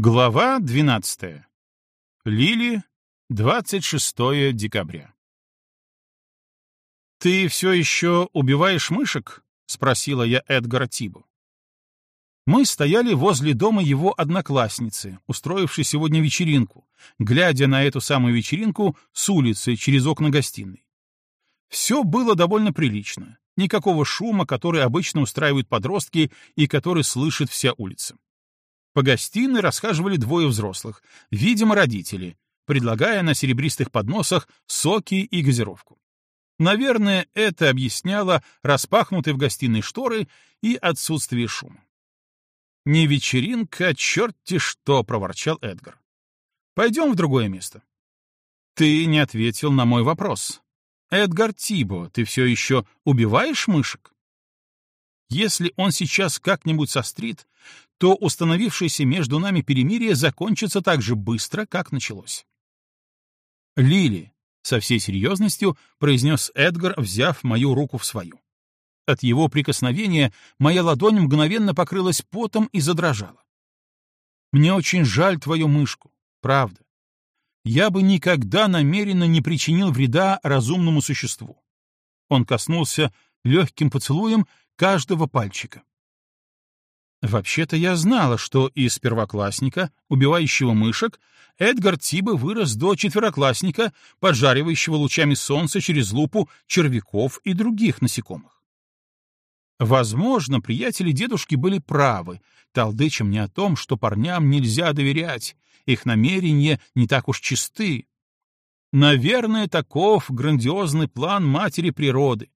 Глава 12. Лили, 26 декабря. «Ты все еще убиваешь мышек?» — спросила я Эдгара Тибу. Мы стояли возле дома его одноклассницы, устроившей сегодня вечеринку, глядя на эту самую вечеринку с улицы через окна гостиной. Все было довольно прилично, никакого шума, который обычно устраивают подростки и который слышит вся улица. По гостиной расхаживали двое взрослых, видимо, родители, предлагая на серебристых подносах соки и газировку. Наверное, это объясняло распахнутые в гостиной шторы и отсутствие шума. «Не вечеринка, а черти что!» — проворчал Эдгар. «Пойдем в другое место». «Ты не ответил на мой вопрос. Эдгар Тибо, ты все еще убиваешь мышек?» Если он сейчас как-нибудь сострит, то установившееся между нами перемирие закончится так же быстро, как началось. «Лили», — со всей серьезностью произнес Эдгар, взяв мою руку в свою. От его прикосновения моя ладонь мгновенно покрылась потом и задрожала. «Мне очень жаль твою мышку, правда. Я бы никогда намеренно не причинил вреда разумному существу». Он коснулся легким поцелуем каждого пальчика. Вообще-то я знала, что из первоклассника, убивающего мышек, Эдгар Тиба вырос до четвероклассника, поджаривающего лучами солнца через лупу червяков и других насекомых. Возможно, приятели дедушки были правы, толдыча мне о том, что парням нельзя доверять, их намерения не так уж чисты. Наверное, таков грандиозный план матери природы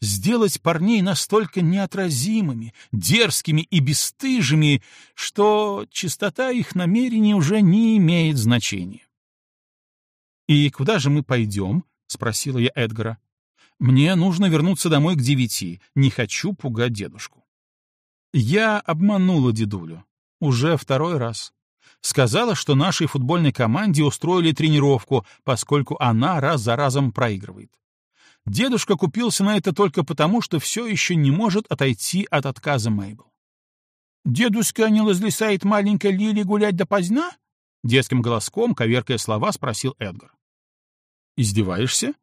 сделать парней настолько неотразимыми, дерзкими и бесстыжими, что чистота их намерений уже не имеет значения. «И куда же мы пойдем?» — спросила я Эдгара. «Мне нужно вернуться домой к девяти, не хочу пугать дедушку». Я обманула дедулю. Уже второй раз. Сказала, что нашей футбольной команде устроили тренировку, поскольку она раз за разом проигрывает. Дедушка купился на это только потому, что все еще не может отойти от отказа Мейбл. «Дедушка не разлисает маленькой Лили гулять допоздна?» Детским голоском, коверкая слова, спросил Эдгар. «Издеваешься?»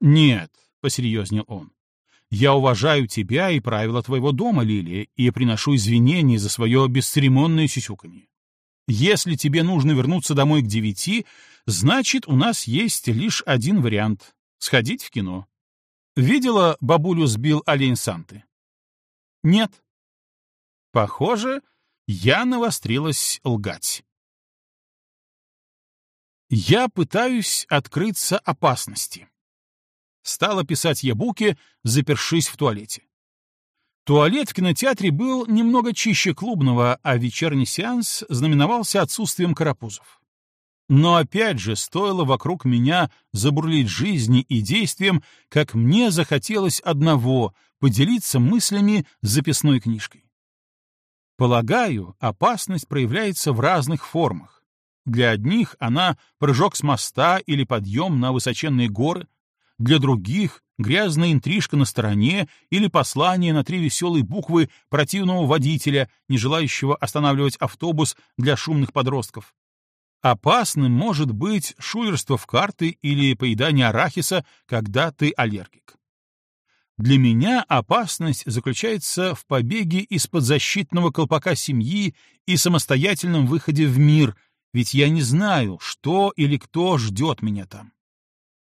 «Нет», — посерьезнел он. «Я уважаю тебя и правила твоего дома, Лилия, и приношу извинения за свое бесцеремонное сюсюканье. Если тебе нужно вернуться домой к девяти, значит, у нас есть лишь один вариант Сходить в кино. Видела, бабулю сбил олень Санты? Нет. Похоже, я навострилась лгать. Я пытаюсь открыться опасности. Стала писать ябуки, запершись в туалете. Туалет в кинотеатре был немного чище клубного, а вечерний сеанс знаменовался отсутствием карапузов. Но опять же, стоило вокруг меня забурлить жизни и действием, как мне захотелось одного — поделиться мыслями с записной книжкой. Полагаю, опасность проявляется в разных формах. Для одних она — прыжок с моста или подъем на высоченные горы, для других — грязная интрижка на стороне или послание на три веселые буквы противного водителя, не желающего останавливать автобус для шумных подростков. Опасным может быть шулерство в карты или поедание арахиса, когда ты аллергик. Для меня опасность заключается в побеге из-под защитного колпака семьи и самостоятельном выходе в мир, ведь я не знаю, что или кто ждет меня там.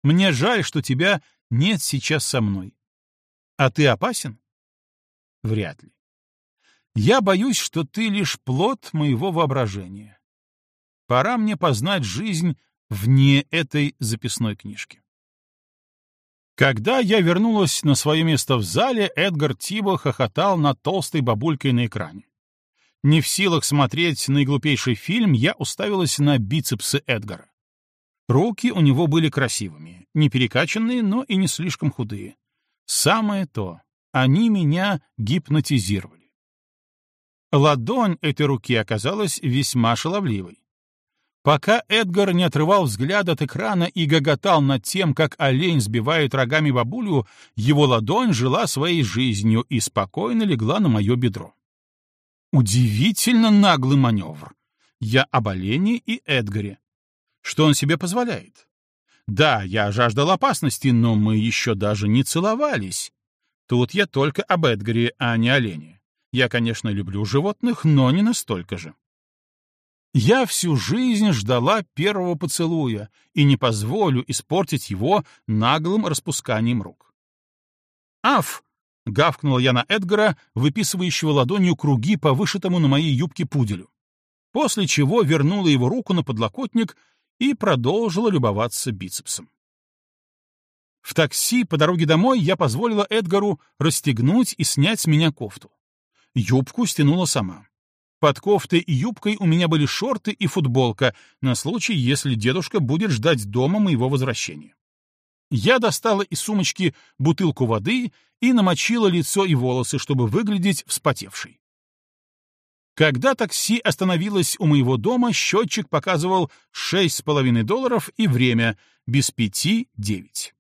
Мне жаль, что тебя нет сейчас со мной. А ты опасен? Вряд ли. Я боюсь, что ты лишь плод моего воображения. Пора мне познать жизнь вне этой записной книжки. Когда я вернулась на свое место в зале, Эдгар Тибо хохотал над толстой бабулькой на экране. Не в силах смотреть наиглупейший фильм, я уставилась на бицепсы Эдгара. Руки у него были красивыми, не перекачанные, но и не слишком худые. Самое то, они меня гипнотизировали. Ладонь этой руки оказалась весьма шаловливой. Пока Эдгар не отрывал взгляд от экрана и гоготал над тем, как олень сбивает рогами бабулю, его ладонь жила своей жизнью и спокойно легла на мое бедро. Удивительно наглый маневр. Я об Олене и Эдгаре. Что он себе позволяет? Да, я жаждал опасности, но мы еще даже не целовались. Тут я только об Эдгаре, а не олене. Я, конечно, люблю животных, но не настолько же. Я всю жизнь ждала первого поцелуя и не позволю испортить его наглым распусканием рук. «Аф!» — гавкнула я на Эдгара, выписывающего ладонью круги по вышитому на моей юбке пуделю, после чего вернула его руку на подлокотник и продолжила любоваться бицепсом. В такси по дороге домой я позволила Эдгару расстегнуть и снять с меня кофту. Юбку стянула сама. Под кофтой и юбкой у меня были шорты и футболка на случай, если дедушка будет ждать дома моего возвращения. Я достала из сумочки бутылку воды и намочила лицо и волосы, чтобы выглядеть вспотевшей. Когда такси остановилось у моего дома, счетчик показывал шесть с половиной долларов и время без пяти девять.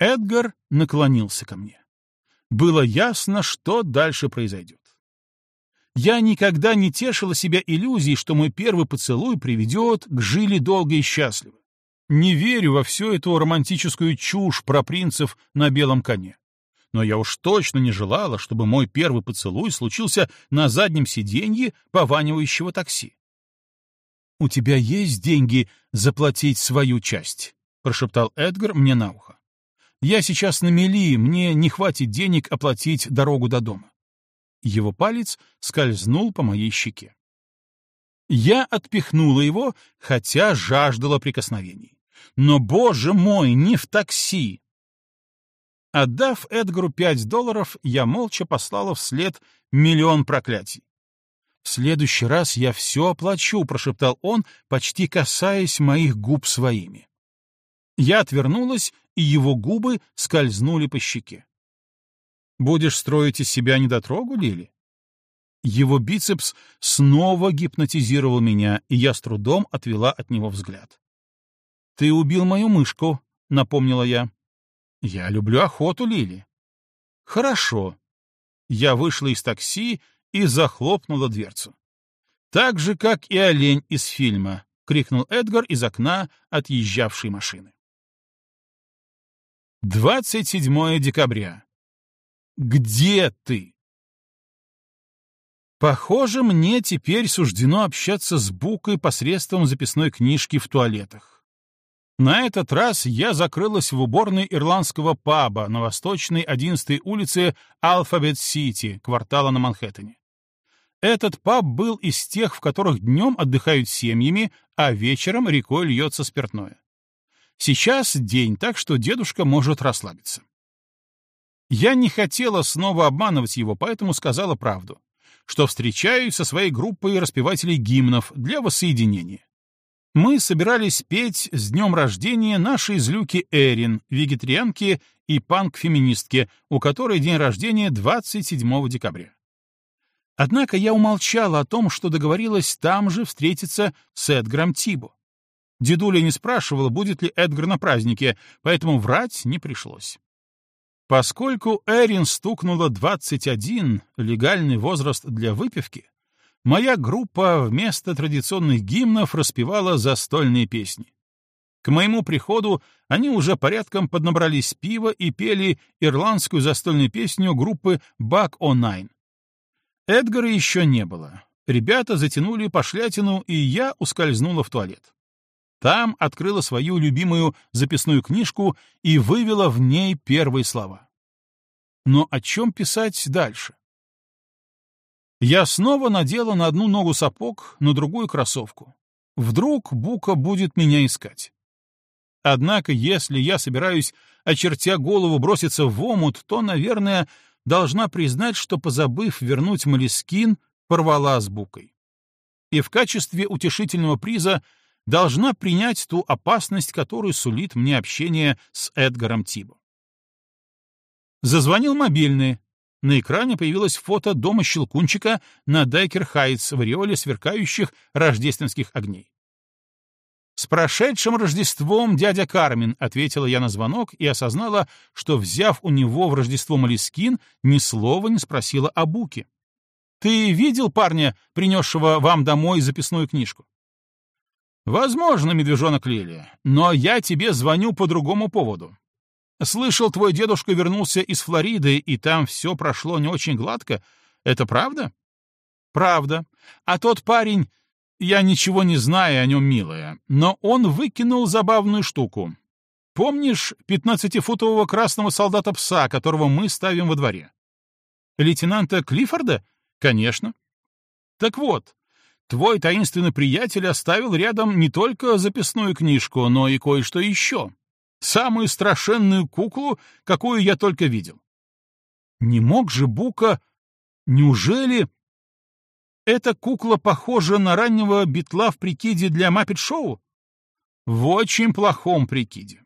Эдгар наклонился ко мне. Было ясно, что дальше произойдет. Я никогда не тешила себя иллюзией, что мой первый поцелуй приведет к жили долго и счастливо. Не верю во всю эту романтическую чушь про принцев на белом коне. Но я уж точно не желала, чтобы мой первый поцелуй случился на заднем сиденье пованивающего такси. «У тебя есть деньги заплатить свою часть?» — прошептал Эдгар мне на ухо. Я сейчас на мели, мне не хватит денег оплатить дорогу до дома. Его палец скользнул по моей щеке. Я отпихнула его, хотя жаждала прикосновений. Но, боже мой, не в такси! Отдав Эдгару пять долларов, я молча послала вслед миллион проклятий. «В следующий раз я все оплачу», — прошептал он, почти касаясь моих губ своими. Я отвернулась, и его губы скользнули по щеке. «Будешь строить из себя недотрогу, Лили?» Его бицепс снова гипнотизировал меня, и я с трудом отвела от него взгляд. «Ты убил мою мышку», — напомнила я. «Я люблю охоту, Лили». «Хорошо». Я вышла из такси и захлопнула дверцу. «Так же, как и олень из фильма», — крикнул Эдгар из окна отъезжавшей машины. 27 декабря. Где ты? Похоже, мне теперь суждено общаться с Букой посредством записной книжки в туалетах. На этот раз я закрылась в уборной ирландского паба на восточной 11-й улице Алфабет-Сити, квартала на Манхэттене. Этот паб был из тех, в которых днем отдыхают семьями, а вечером рекой льется спиртное. Сейчас день, так что дедушка может расслабиться. Я не хотела снова обманывать его, поэтому сказала правду, что встречаюсь со своей группой распевателей гимнов для воссоединения. Мы собирались петь с днем рождения нашей злюки Эрин, вегетарианки и панк-феминистки, у которой день рождения 27 декабря. Однако я умолчала о том, что договорилась там же встретиться с Эдгаром Тибо. Дедуля не спрашивала, будет ли Эдгар на празднике, поэтому врать не пришлось. Поскольку Эрин стукнула 21, легальный возраст для выпивки, моя группа вместо традиционных гимнов распевала застольные песни. К моему приходу они уже порядком поднабрались пива и пели ирландскую застольную песню группы O' Nine. Эдгара еще не было. Ребята затянули пошлятину, и я ускользнула в туалет. Там открыла свою любимую записную книжку и вывела в ней первые слова. Но о чем писать дальше? Я снова надела на одну ногу сапог, на другую кроссовку. Вдруг Бука будет меня искать. Однако, если я собираюсь, очертя голову, броситься в омут, то, наверное, должна признать, что, позабыв вернуть Малискин, порвала с Букой. И в качестве утешительного приза — должна принять ту опасность, которую сулит мне общение с Эдгаром Тибо. Зазвонил мобильный. На экране появилось фото дома Щелкунчика на Дайкер-Хайтс в ореоле сверкающих рождественских огней. «С прошедшим Рождеством, дядя Кармен!» — ответила я на звонок и осознала, что, взяв у него в Рождество молескин, ни слова не спросила о Буке. Ты видел парня, принесшего вам домой записную книжку? Возможно, медвежонок Лили, но я тебе звоню по другому поводу. Слышал, твой дедушка вернулся из Флориды, и там все прошло не очень гладко. Это правда? Правда. А тот парень... Я ничего не знаю о нем, милая, но он выкинул забавную штуку. Помнишь пятнадцатифутового красного солдата-пса, которого мы ставим во дворе? Лейтенанта Клиффорда? Конечно. Так вот, твой таинственный приятель оставил рядом не только записную книжку, но и кое-что еще. Самую страшенную куклу, какую я только видел. Не мог же Бука... Неужели... Эта кукла похожа на раннего битла в прикиде для Маппет-шоу? В очень плохом прикиде.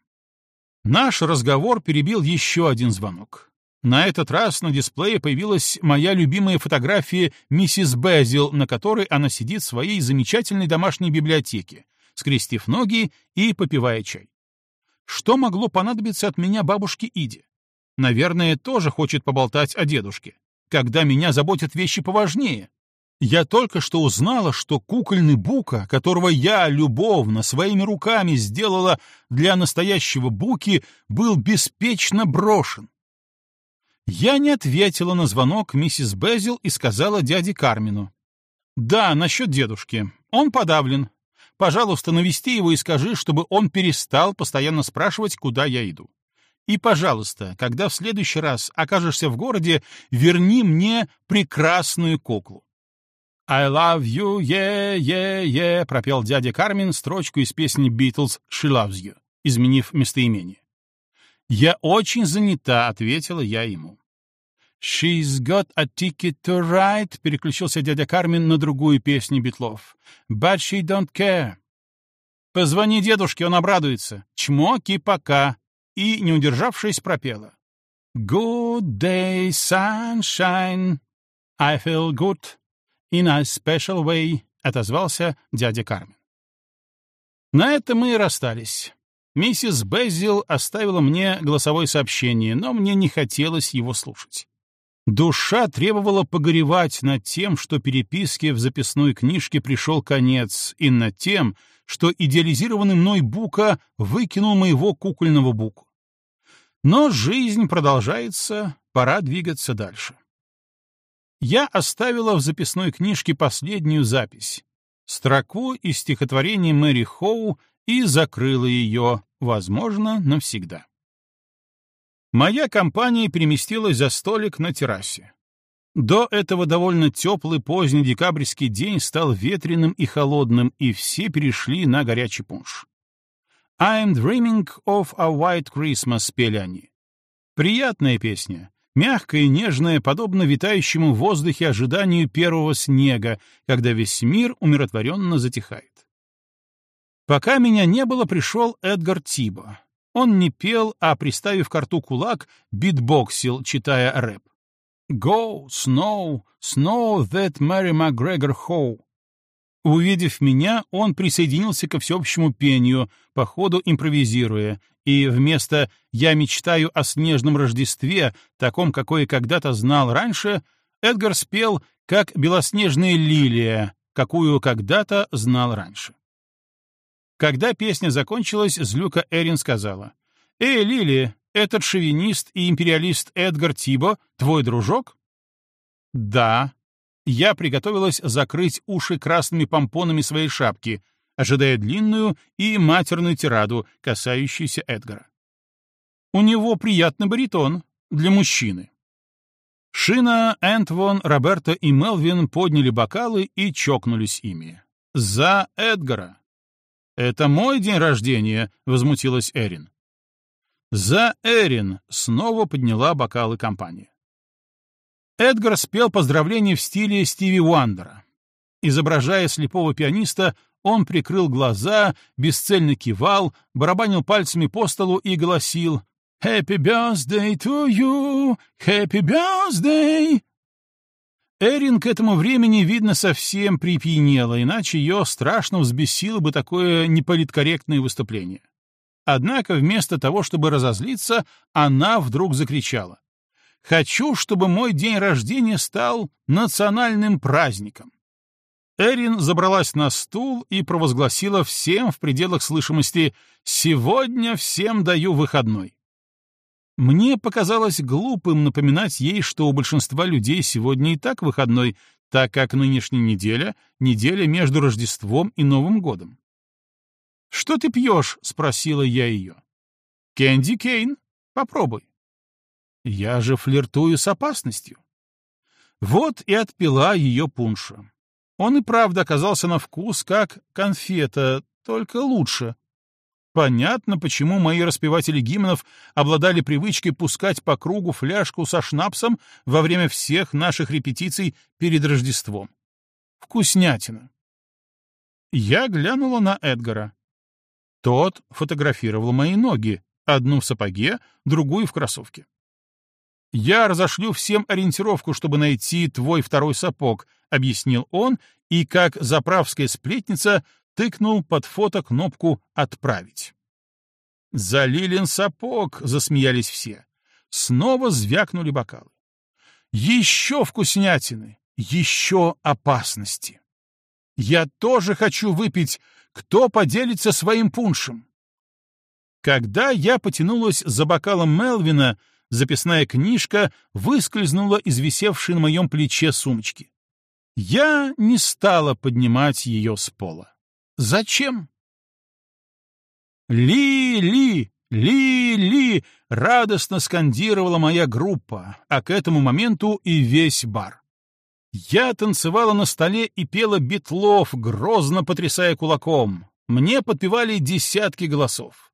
Наш разговор перебил еще один звонок. На этот раз на дисплее появилась моя любимая фотография миссис Безил, на которой она сидит в своей замечательной домашней библиотеке, скрестив ноги и попивая чай. Что могло понадобиться от меня бабушке Иде? Наверное, тоже хочет поболтать о дедушке. Когда меня заботят вещи поважнее. Я только что узнала, что кукольный Бука, которого я любовно своими руками сделала для настоящего Буки, был беспечно брошен. Я не ответила на звонок миссис Безил и сказала дяде Кармину. «Да, насчет дедушки. Он подавлен. Пожалуйста, навести его и скажи, чтобы он перестал постоянно спрашивать, куда я иду. И, пожалуйста, когда в следующий раз окажешься в городе, верни мне прекрасную куклу. «I love you, yeah, yeah, yeah», — пропел дядя Кармин строчку из песни «Beatles» «She loves you», изменив местоимение. «Я очень занята», — ответила я ему. «She's got a ticket to ride», — переключился дядя Кармин на другую песню Битлов. «But she don't care». «Позвони дедушке, он обрадуется. Чмоки пока». И, не удержавшись, пропела. «Good day, sunshine. I feel good. In a special way», — отозвался дядя Кармен. На этом мы и расстались. Миссис Безил оставила мне голосовое сообщение, но мне не хотелось его слушать. Душа требовала погоревать над тем, что переписке в записной книжке пришел конец, и над тем, что идеализированный мной Бука выкинул моего кукольного Буку. Но жизнь продолжается, пора двигаться дальше я оставила в записной книжке последнюю запись, строку из стихотворения Мэри Хоу и закрыла ее, возможно, навсегда. Моя компания переместилась за столик на террасе. До этого довольно теплый поздний декабрьский день стал ветреным и холодным, и все перешли на горячий пунш. «I'm dreaming of a white Christmas» пели они. Приятная песня, мягкое и нежное, подобно витающему в воздухе ожиданию первого снега, когда весь мир умиротворенно затихает. Пока меня не было, пришел Эдгар Тибо. Он не пел, а, приставив к рту кулак, битбоксил, читая рэп. «Go, snow, snow that Mary McGregor How». Увидев меня, он присоединился ко всеобщему пению, по ходу импровизируя, и вместо «я мечтаю о снежном Рождестве», таком, какое когда-то знал раньше, Эдгар спел как белоснежная лилия, какую когда-то знал раньше. Когда песня закончилась, Злюка Эрин сказала, «Эй, Лили, этот шовинист и империалист Эдгар Тибо твой дружок?» «Да». Я приготовилась закрыть уши красными помпонами своей шапки — ожидая длинную и матерную тираду, касающуюся Эдгара. У него приятный баритон для мужчины. Шина, Энтвон, Роберто и Мелвин подняли бокалы и чокнулись ими. «За Эдгара!» «Это мой день рождения», — возмутилась Эрин. «За Эрин!» — снова подняла бокалы компания. Эдгар спел поздравления в стиле Стиви Уандера. Изображая слепого пианиста, он прикрыл глаза, бесцельно кивал, барабанил пальцами по столу и голосил «Happy birthday to you! Happy birthday!» Эрин к этому времени, видно, совсем припьянела, иначе ее страшно взбесило бы такое неполиткорректное выступление. Однако вместо того, чтобы разозлиться, она вдруг закричала. Хочу, чтобы мой день рождения стал национальным праздником. Эрин забралась на стул и провозгласила всем в пределах слышимости «Сегодня всем даю выходной». Мне показалось глупым напоминать ей, что у большинства людей сегодня и так выходной, так как нынешняя неделя — неделя между Рождеством и Новым годом. «Что ты пьешь?» — спросила я ее. «Кэнди Кейн. Попробуй». Я же флиртую с опасностью. Вот и отпила ее пунша. Он и правда оказался на вкус как конфета, только лучше. Понятно, почему мои распеватели гимнов обладали привычкой пускать по кругу фляжку со шнапсом во время всех наших репетиций перед Рождеством. Вкуснятина. Я глянула на Эдгара. Тот фотографировал мои ноги, одну в сапоге, другую в кроссовке. «Я разошлю всем ориентировку, чтобы найти твой второй сапог», — объяснил он, и, как заправская сплетница, тыкнул под фото кнопку «Отправить». «Залилин сапог!» — засмеялись все. Снова звякнули бокалы. «Еще вкуснятины! Еще опасности!» «Я тоже хочу выпить! Кто поделится своим пуншем?» Когда я потянулась за бокалом Мелвина, записная книжка выскользнула из висевшей на моем плече сумочки. Я не стала поднимать ее с пола. Зачем? «Ли-ли! Ли-ли!» — радостно скандировала моя группа, а к этому моменту и весь бар. Я танцевала на столе и пела битлов, грозно потрясая кулаком. Мне подпевали десятки голосов.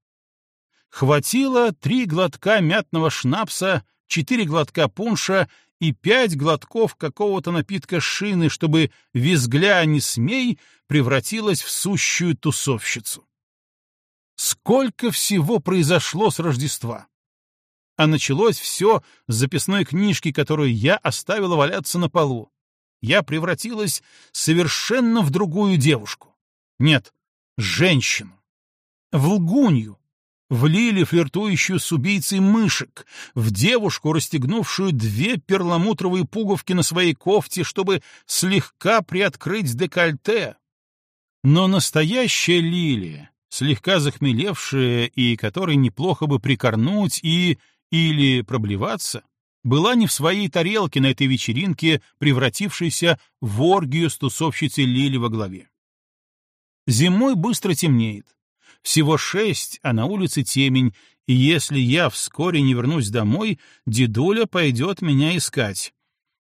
Хватило три глотка мятного шнапса, четыре глотка пунша и пять глотков какого-то напитка шины, чтобы визгля не смей превратилась в сущую тусовщицу. Сколько всего произошло с Рождества! А началось все с записной книжки, которую я оставила валяться на полу. Я превратилась совершенно в другую девушку. Нет, женщину. В лгунью, в Лили, флиртующую с убийцей мышек, в девушку, расстегнувшую две перламутровые пуговки на своей кофте, чтобы слегка приоткрыть декольте. Но настоящая Лили, слегка захмелевшая и которой неплохо бы прикорнуть и... или проблеваться, была не в своей тарелке на этой вечеринке, превратившейся в оргию с тусовщицей Лили во главе. Зимой быстро темнеет. Всего шесть, а на улице темень, и если я вскоре не вернусь домой, дедуля пойдет меня искать.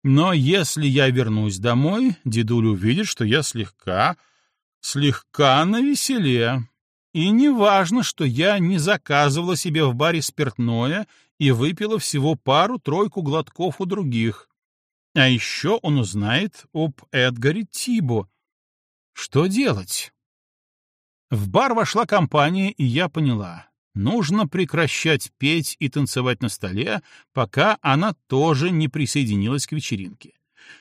Но если я вернусь домой, дедуля увидит, что я слегка, слегка навеселе. И не важно, что я не заказывала себе в баре спиртное и выпила всего пару-тройку глотков у других. А еще он узнает об Эдгаре Тибо. Что делать? В бар вошла компания, и я поняла. Нужно прекращать петь и танцевать на столе, пока она тоже не присоединилась к вечеринке.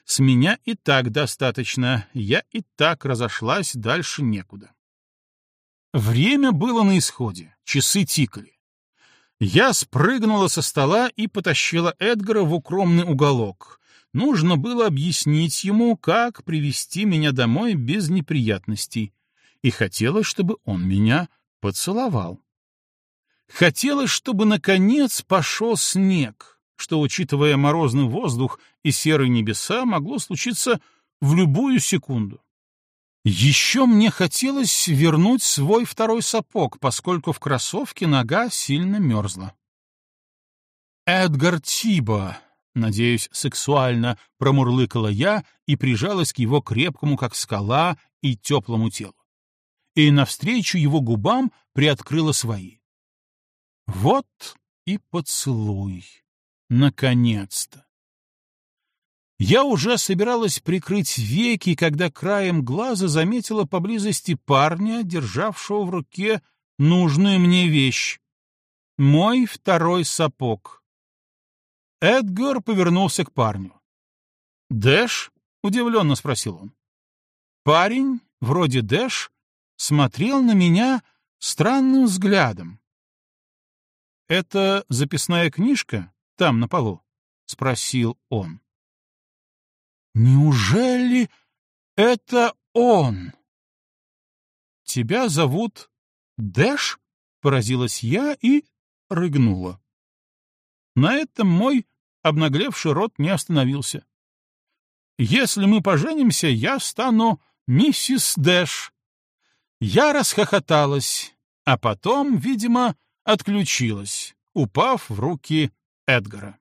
С меня и так достаточно, я и так разошлась, дальше некуда. Время было на исходе, часы тикали. Я спрыгнула со стола и потащила Эдгара в укромный уголок. Нужно было объяснить ему, как привести меня домой без неприятностей и хотелось, чтобы он меня поцеловал. Хотелось, чтобы, наконец, пошел снег, что, учитывая морозный воздух и серые небеса, могло случиться в любую секунду. Еще мне хотелось вернуть свой второй сапог, поскольку в кроссовке нога сильно мерзла. «Эдгар Тибо», надеюсь, сексуально промурлыкала я и прижалась к его крепкому, как скала, и теплому телу и навстречу его губам приоткрыла свои. Вот и поцелуй. Наконец-то. Я уже собиралась прикрыть веки, когда краем глаза заметила поблизости парня, державшего в руке нужную мне вещь. Мой второй сапог. Эдгар повернулся к парню. «Дэш?» — удивленно спросил он. Парень, вроде Дэш, смотрел на меня странным взглядом. «Это записная книжка? Там, на полу?» — спросил он. «Неужели это он?» «Тебя зовут Дэш?» — поразилась я и рыгнула. На этом мой обнаглевший рот не остановился. «Если мы поженимся, я стану миссис Дэш». Я расхохоталась, а потом, видимо, отключилась, упав в руки Эдгара.